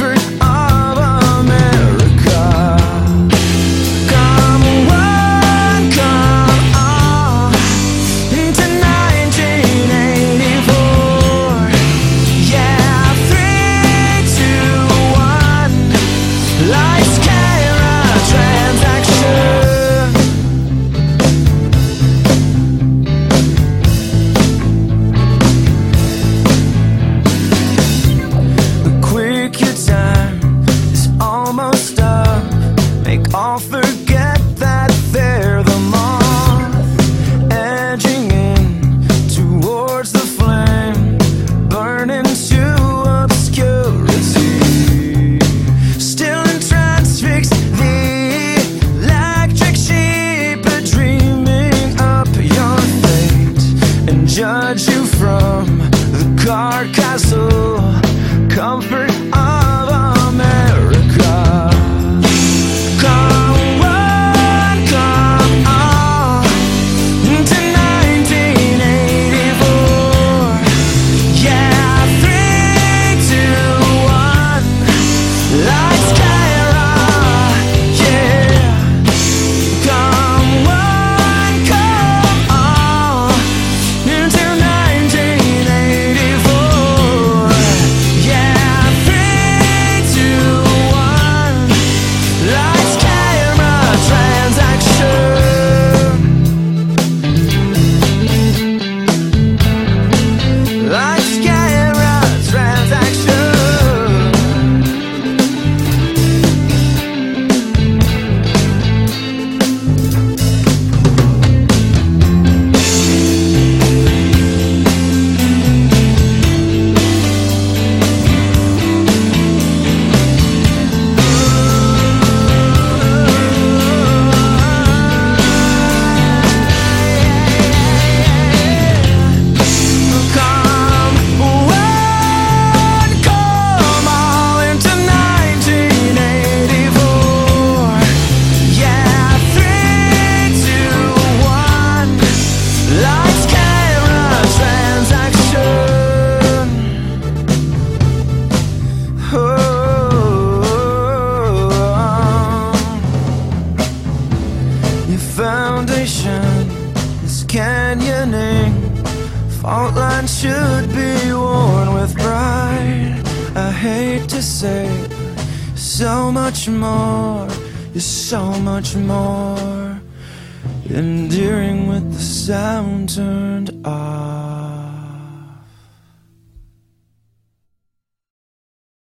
Oxford judge you from the car castle. Comfort canyoning. Fault lines should be worn with pride. I hate to say so much more. is so much more endearing with the sound turned off.